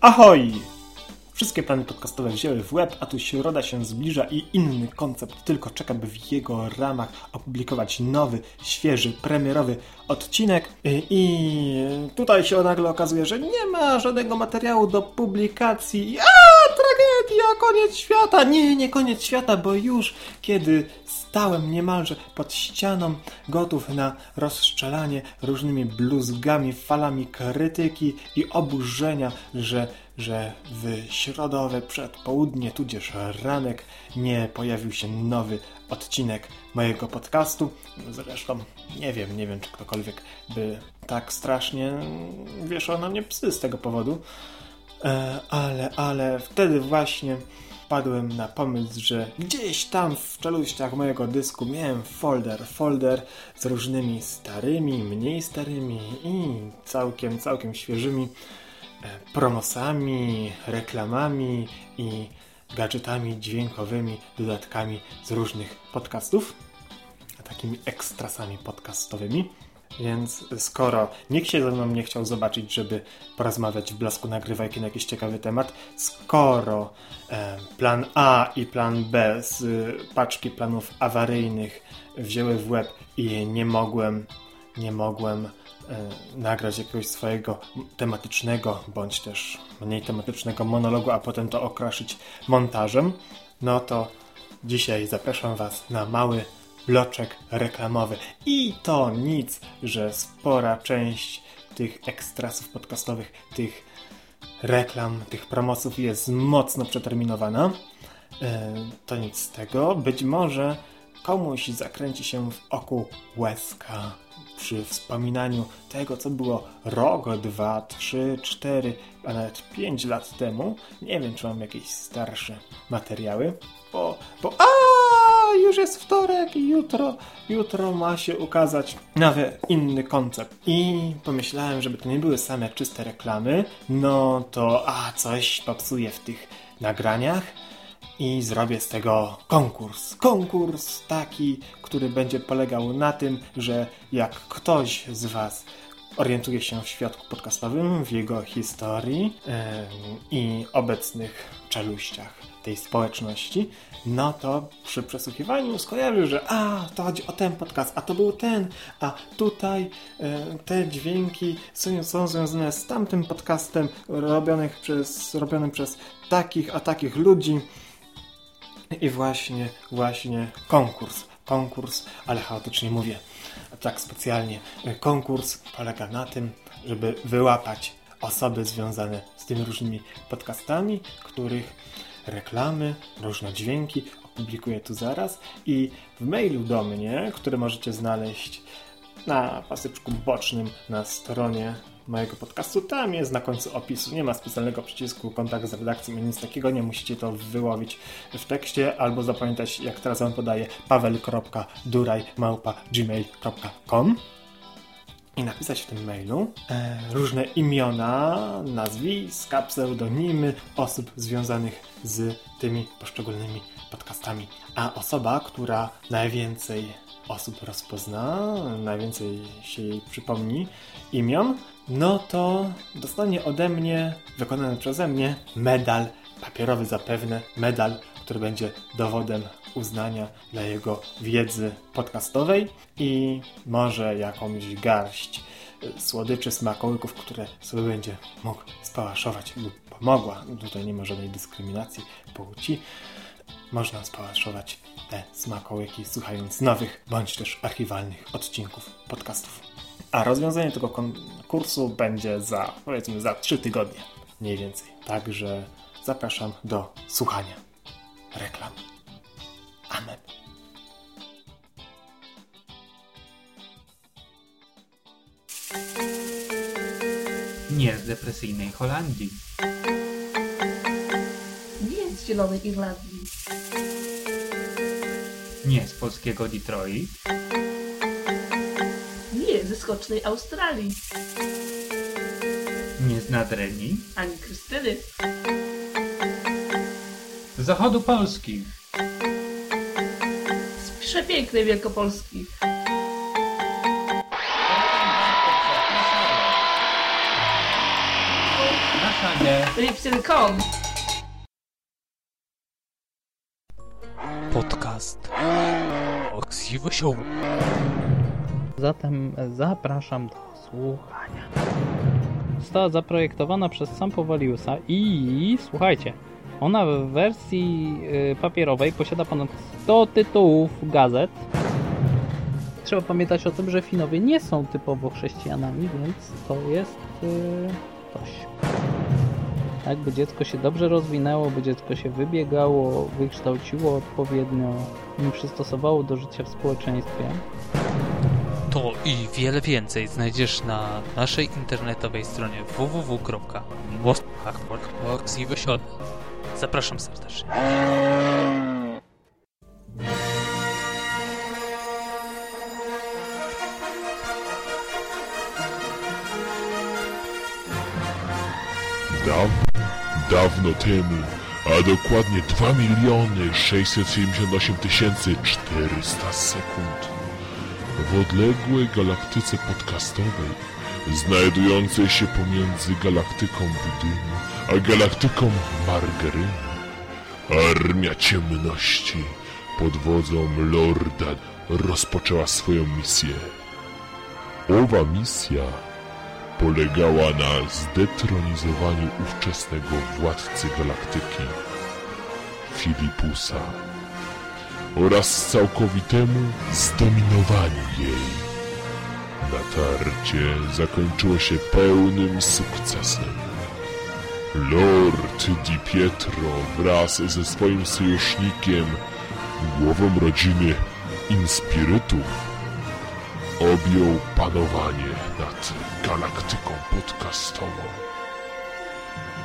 Ahoj! Wszystkie plany podcastowe wzięły w łeb, a tu środa się zbliża i inny koncept tylko czeka, by w jego ramach opublikować nowy, świeży, premierowy odcinek. I tutaj się nagle okazuje, że nie ma żadnego materiału do publikacji. A, tragedia, koniec świata! Nie, nie koniec świata, bo już kiedy stałem niemalże pod ścianą, gotów na rozstrzelanie różnymi bluzgami, falami krytyki i oburzenia, że że w środowe przedpołudnie, tudzież ranek, nie pojawił się nowy odcinek mojego podcastu. Zresztą nie wiem, nie wiem, czy ktokolwiek by tak strasznie wieszał na mnie psy z tego powodu. E, ale, ale wtedy właśnie padłem na pomysł, że gdzieś tam w czeluściach mojego dysku miałem folder, folder z różnymi starymi, mniej starymi i całkiem, całkiem świeżymi E, promosami, reklamami i gadżetami dźwiękowymi, dodatkami z różnych podcastów, takimi ekstrasami podcastowymi. Więc skoro nikt się ze mną nie chciał zobaczyć, żeby porozmawiać w blasku nagrywajki na jakiś ciekawy temat, skoro e, plan A i plan B z paczki planów awaryjnych wzięły w łeb i nie mogłem, nie mogłem E, nagrać jakiegoś swojego tematycznego bądź też mniej tematycznego monologu, a potem to okraszyć montażem, no to dzisiaj zapraszam Was na mały bloczek reklamowy. I to nic, że spora część tych ekstrasów podcastowych, tych reklam, tych promosów jest mocno przeterminowana. E, to nic z tego. Być może komuś zakręci się w oku łezka przy wspominaniu tego, co było rok, dwa, trzy, cztery, a nawet pięć lat temu. Nie wiem, czy mam jakieś starsze materiały, bo, bo a już jest wtorek i jutro, jutro ma się ukazać nowy, inny koncept. I pomyślałem, żeby to nie były same czyste reklamy, no to a coś popsuje w tych nagraniach i zrobię z tego konkurs. Konkurs taki, który będzie polegał na tym, że jak ktoś z Was orientuje się w świadku podcastowym, w jego historii yy, i obecnych czeluściach tej społeczności, no to przy przesłuchiwaniu skojarzy, że a, to chodzi o ten podcast, a to był ten, a tutaj te dźwięki są, są związane z tamtym podcastem robionych przez, robionym przez takich, a takich ludzi, i właśnie, właśnie konkurs. Konkurs, ale chaotycznie mówię. Tak specjalnie. Konkurs polega na tym, żeby wyłapać osoby związane z tymi różnymi podcastami, których reklamy, różne dźwięki opublikuję tu zaraz i w mailu do mnie, który możecie znaleźć na pasyczku bocznym na stronie mojego podcastu. Tam jest na końcu opisu. Nie ma specjalnego przycisku kontakt z redakcją, nic takiego. Nie musicie to wyłowić w tekście albo zapamiętać, jak teraz wam podaję, paweł.duraj.gmail.com i napisać w tym mailu e, różne imiona, nazwiska, pseudonimy osób związanych z tymi poszczególnymi podcastami. A osoba, która najwięcej osób rozpozna, najwięcej się jej przypomni imion, no to dostanie ode mnie, wykonany przeze mnie, medal papierowy zapewne, medal, który będzie dowodem uznania dla jego wiedzy podcastowej i może jakąś garść y, słodyczy, smakołyków, które sobie będzie mógł spałaszować lub pomogła. Tutaj nie ma żadnej dyskryminacji płci. Można spałaszować te smakołyki słuchając nowych bądź też archiwalnych odcinków podcastów. A rozwiązanie tego konkursu będzie za, powiedzmy, za 3 tygodnie. Mniej więcej. Także zapraszam do słuchania reklam. Amen. Nie z depresyjnej Holandii. Nie z Zielonej Irlandii. Nie z polskiego Detroit ze skocznej Australii. Nie z Nadrenii. Ani Krystyny. Z zachodu Polski. Z przepięknej Wielkopolski. Lipsyn.com Podcast Oksiwy Show. Zatem zapraszam do słuchania. Została zaprojektowana przez Sam Powaliusa i słuchajcie, ona w wersji y, papierowej posiada ponad 100 tytułów gazet. Trzeba pamiętać o tym, że Finowie nie są typowo chrześcijanami, więc to jest y, coś. Tak, by dziecko się dobrze rozwinęło, by dziecko się wybiegało, wykształciło odpowiednio, przystosowało do życia w społeczeństwie. To i wiele więcej znajdziesz na naszej internetowej stronie www.oksiwy.show. Zapraszam serdecznie. Daw, dawno temu, a dokładnie 2 miliony 678 tysięcy 400 sekund, w odległej galaktyce podcastowej, znajdującej się pomiędzy galaktyką Budynu a galaktyką Margaryny, armia ciemności pod wodzą Lorda rozpoczęła swoją misję. Owa misja polegała na zdetronizowaniu ówczesnego władcy galaktyki, Filipusa, oraz całkowitemu zdominowaniu jej. Natarcie zakończyło się pełnym sukcesem. Lord Di Pietro wraz ze swoim sojusznikiem, głową rodziny Inspirytów, objął panowanie nad galaktyką podcastową.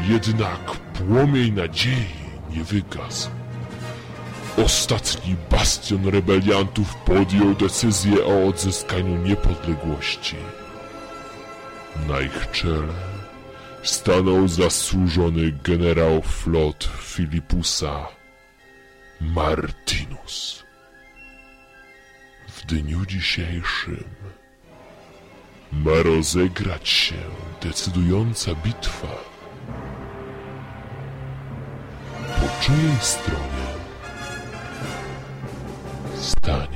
Jednak płomień nadziei nie wygasł. Ostatni bastion rebeliantów podjął decyzję o odzyskaniu niepodległości. Na ich czele stanął zasłużony generał flot Filipusa Martinus. W dniu dzisiejszym ma rozegrać się decydująca bitwa. Po czyjej stronie Stunning.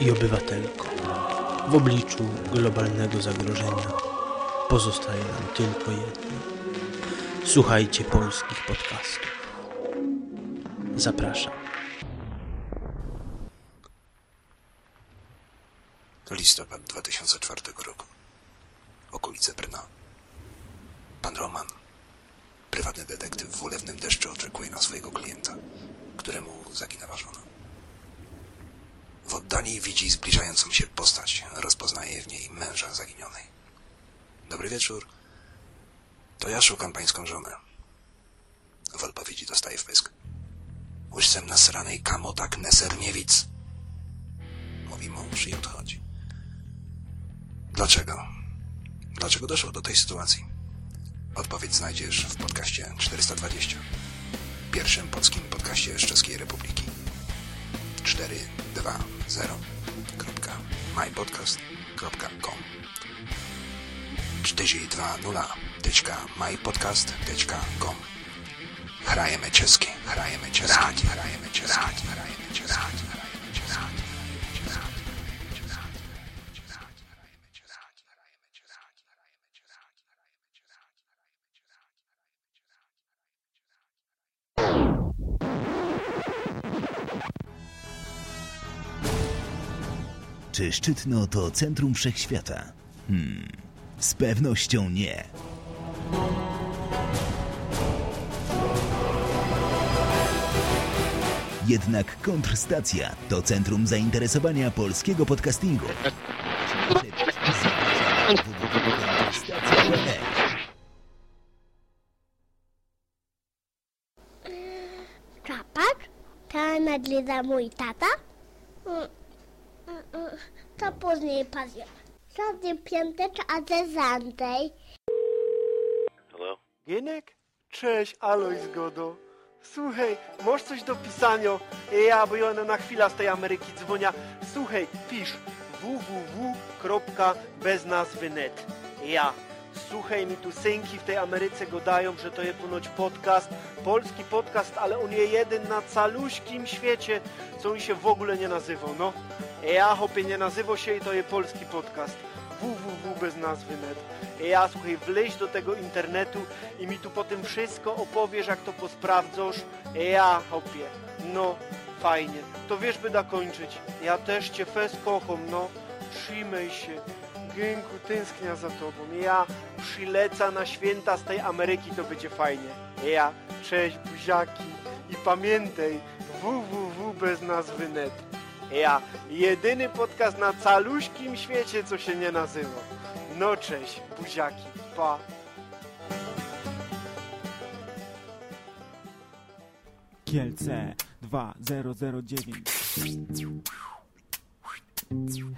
i obywatelko. W obliczu globalnego zagrożenia pozostaje nam tylko jedno. Słuchajcie polskich podcastów. Zapraszam. Listopad 2004 roku. Okolice Brna. Pan Roman, prywatny detektyw w ulewnym deszczu oczekuje na swojego klienta, któremu zaginęła żona. W oddali widzi zbliżającą się postać. Rozpoznaje w niej męża zaginionej. Dobry wieczór. To ja szukam pańską żonę. W odpowiedzi dostaje wpysk. Łyżcem nasranej kamotak neserniewic. Mówi mąż i odchodzi. Dlaczego? Dlaczego doszło do tej sytuacji? Odpowiedź znajdziesz w podcaście 420. Pierwszym polskim podcaście z Czeskiej Republiki. www.mypodcast.com www.mypodcast.com Hrajeme česky, hrajeme česky, hrajeme česky, hrajeme česky. Hrajeme česky. Hrajeme česky. Czy Szczytno to centrum wszechświata? Hmm, z pewnością nie. Jednak kontrstacja to centrum zainteresowania polskiego podcastingu. Czapak? To nagliza mój tata? To później powiem. Sobie piątecz, a ze Zandej. Gienek? Cześć, Aloj Zgodo. Słuchaj, masz coś do pisania? Ja, bo ja na chwilę z tej Ameryki dzwonia. Słuchaj, pisz www.beznazwy.net Ja. Słuchaj, mi tu synki w tej Ameryce godają, że to jest ponoć podcast, polski podcast, ale on jest jeden na caluśkim świecie, co on się w ogóle nie nazywał, no. Ja, hopie, nie nazywał się i to jest polski podcast www.beznazwy.net Ja, słuchaj, wleź do tego internetu i mi tu potem wszystko opowiesz, jak to posprawdzasz. Ja, hopie, no, fajnie. To wiesz, by da kończyć. Ja też cię fes kocham, no. Trzymaj się. Gęku, tęsknia za tobą. Ja przyleca na święta z tej Ameryki, to będzie fajnie. Ja, cześć buziaki. I pamiętaj, www.beznazwy.net Ja, jedyny podcast na caluśkim świecie, co się nie nazywa. No cześć, buziaki, pa. Kielce 2009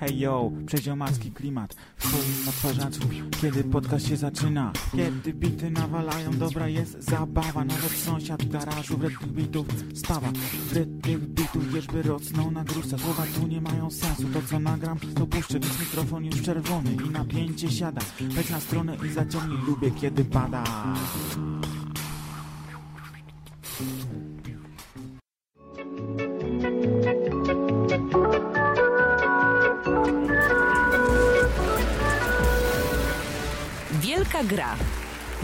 Hej yo, przeziomacki klimat. Twoim odtwarzaczu Kiedy podcast się zaczyna. Kiedy bity nawalają, dobra jest zabawa. Nawet sąsiad w garażu w tych bitów stawa. W tych bitów wierzby rosną na gruszce Słowa tu nie mają sensu, to co nagram to puszczę. Więc mikrofon już czerwony i napięcie siada. Weź na stronę i zaciągnij, lubię kiedy pada Wielka gra.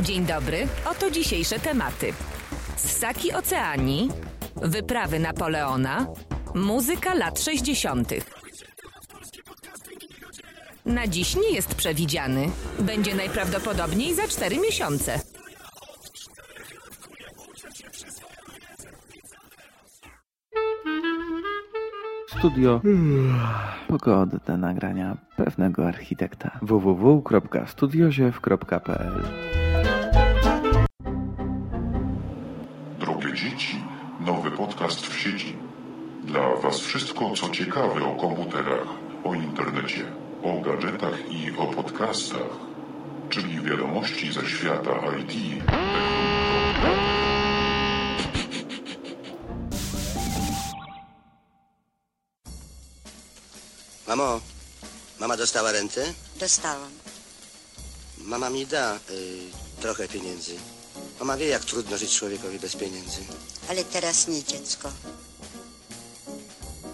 Dzień dobry, oto dzisiejsze tematy. Ssaki Oceanii, wyprawy Napoleona, muzyka lat 60. Na dziś nie jest przewidziany. Będzie najprawdopodobniej za 4 miesiące. Studio pogodne nagrania pewnego architekta www.studioziew.pl Drogie dzieci, nowy podcast w sieci. Dla Was wszystko, co ciekawe o komputerach, o internecie, o gadżetach i o podcastach, czyli wiadomości ze świata IT. Mamo, mama dostała rentę? Dostałam. Mama mi da y, trochę pieniędzy. Mama wie, jak trudno żyć człowiekowi bez pieniędzy. Ale teraz nie dziecko.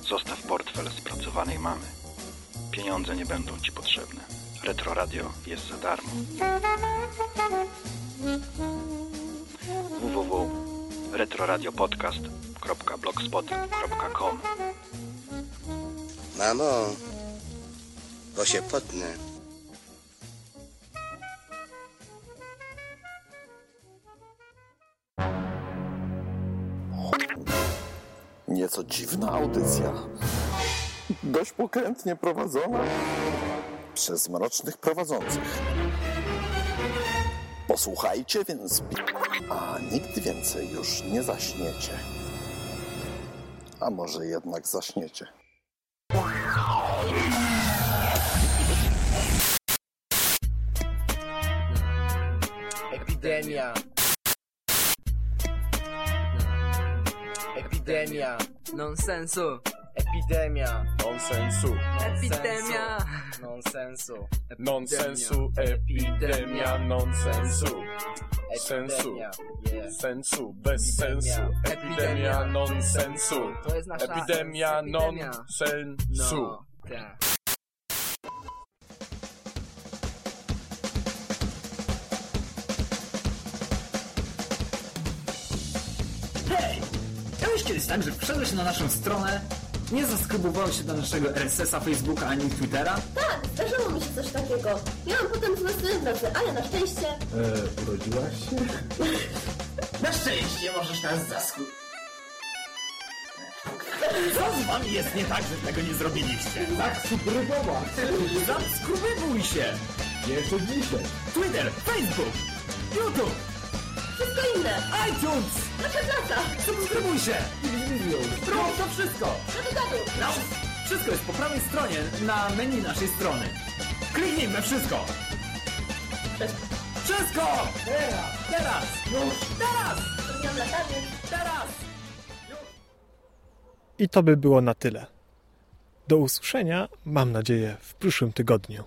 Zostaw portfel spracowanej mamy. Pieniądze nie będą ci potrzebne. Retro Radio jest za darmo. www.retroradiopodcast.blogspot.com Mamo, bo się potnę. Nieco dziwna audycja. Dość pokrętnie prowadzona przez mrocznych prowadzących. Posłuchajcie więc, a nigdy więcej już nie zaśniecie. A może jednak zaśniecie. Epidemia. Epidemia. Nonsensu. Epidemia. Nonsensu. Epidemia. Nonsensu. Nonsensu. Epidemia nonsensu. Sensu. Sensu. Bez sensu. Epidemia nonsensu. To jest nasza Epidemia epidemia. nonsensu. No, tak. Miałeś kiedyś tak, że wszedłeś na naszą stronę Nie zaskrybowałeś się do naszego RSS-a, Facebooka ani Twittera? Tak, zdarzyło mi się coś takiego. Miałam potem sny w nocy, ale na szczęście... Eee, urodziłaś się? Na szczęście możesz nas zasku... Co z wami jest nie tak, że tego nie zrobiliście? Zaskrybować! Zaskrybujcie się! Jeszcze dzisiaj. Twitter, Facebook, YouTube, Wszystko inne. iTunes! Nasza praca. Subskrybuj się! Zrób to wszystko! Gadu, gadu. No, wszystko jest po prawej stronie na menu naszej strony. Kliknij we wszystko! Wszystko! Teraz! Teraz! Już! Teraz! Teraz! I to by było na tyle. Do usłyszenia, mam nadzieję, w przyszłym tygodniu.